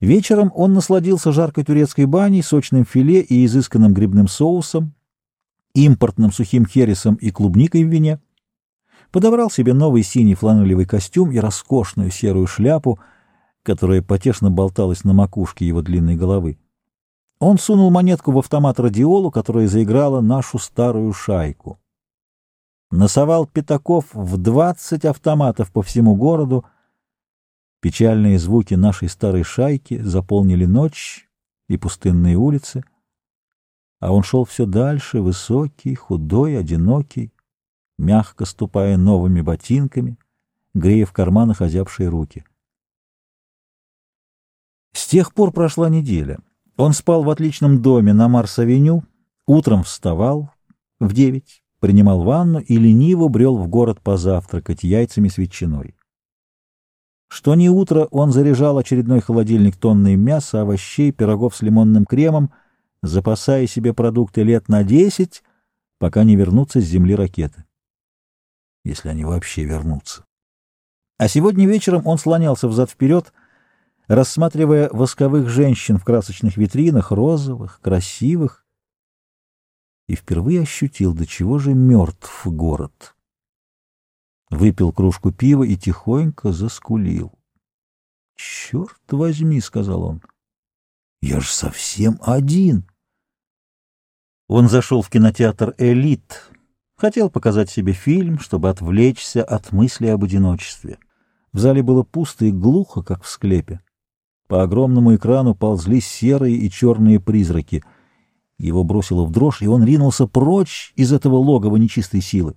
Вечером он насладился жаркой турецкой баней, сочным филе и изысканным грибным соусом, импортным сухим хересом и клубникой в вине. Подобрал себе новый синий фланелевый костюм и роскошную серую шляпу, которая потешно болталась на макушке его длинной головы. Он сунул монетку в автомат радиолу, которая заиграла нашу старую шайку. Носовал пятаков в двадцать автоматов по всему городу, Печальные звуки нашей старой шайки заполнили ночь и пустынные улицы, а он шел все дальше, высокий, худой, одинокий, мягко ступая новыми ботинками, грея в карманах озябшие руки. С тех пор прошла неделя. Он спал в отличном доме на Марс-авеню, утром вставал в девять, принимал ванну и лениво брел в город позавтракать яйцами с ветчиной. Что ни утро он заряжал очередной холодильник тонной мяса, овощей, пирогов с лимонным кремом, запасая себе продукты лет на десять, пока не вернутся с земли ракеты. Если они вообще вернутся. А сегодня вечером он слонялся взад-вперед, рассматривая восковых женщин в красочных витринах, розовых, красивых, и впервые ощутил, до чего же мертв город выпил кружку пива и тихонько заскулил. — Черт возьми, — сказал он, — я же совсем один. Он зашел в кинотеатр «Элит», хотел показать себе фильм, чтобы отвлечься от мысли об одиночестве. В зале было пусто и глухо, как в склепе. По огромному экрану ползли серые и черные призраки. Его бросило в дрожь, и он ринулся прочь из этого логова нечистой силы.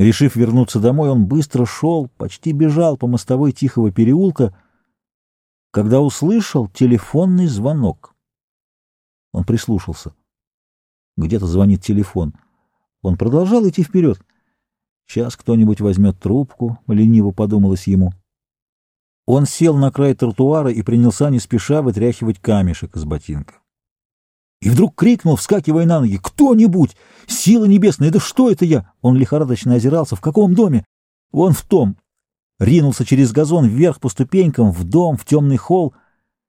Решив вернуться домой, он быстро шел, почти бежал по мостовой тихого переулка, когда услышал телефонный звонок. Он прислушался. Где-то звонит телефон. Он продолжал идти вперед. Сейчас кто-нибудь возьмет трубку, лениво подумалось ему. Он сел на край тротуара и принялся не спеша вытряхивать камешек из ботинка. И вдруг крикнул, вскакивая на ноги, «Кто-нибудь! Сила небесная! Да что это я?» Он лихорадочно озирался. «В каком доме?» «Вон в том!» Ринулся через газон вверх по ступенькам, в дом, в темный холл,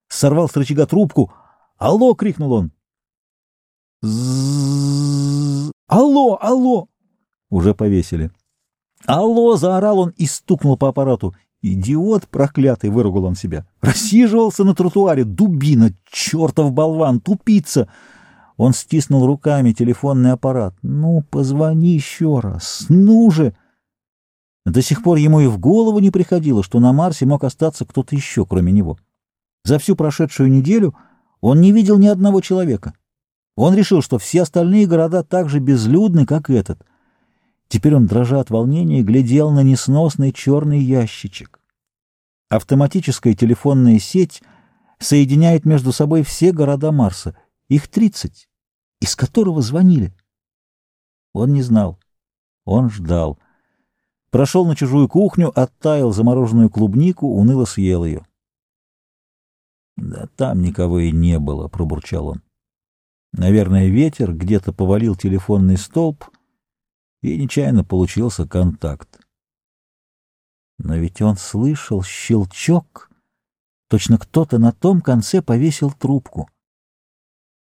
сорвал с рычага трубку. «Алло!» — крикнул он. «Алло! Алло!» Уже повесили. «Алло!» — заорал он и стукнул по аппарату. «Идиот проклятый!» — выругал он себя. «Рассиживался на тротуаре! Дубина! Чертов болван! Тупица!» Он стиснул руками телефонный аппарат. «Ну, позвони еще раз! Ну же!» До сих пор ему и в голову не приходило, что на Марсе мог остаться кто-то еще, кроме него. За всю прошедшую неделю он не видел ни одного человека. Он решил, что все остальные города так же безлюдны, как этот — Теперь он, дрожа от волнения, глядел на несносный черный ящичек. Автоматическая телефонная сеть соединяет между собой все города Марса. Их тридцать, из которого звонили. Он не знал. Он ждал. Прошел на чужую кухню, оттаял замороженную клубнику, уныло съел ее. «Да там никого и не было», — пробурчал он. Наверное, ветер где-то повалил телефонный столб — и нечаянно получился контакт. Но ведь он слышал щелчок, точно кто-то на том конце повесил трубку —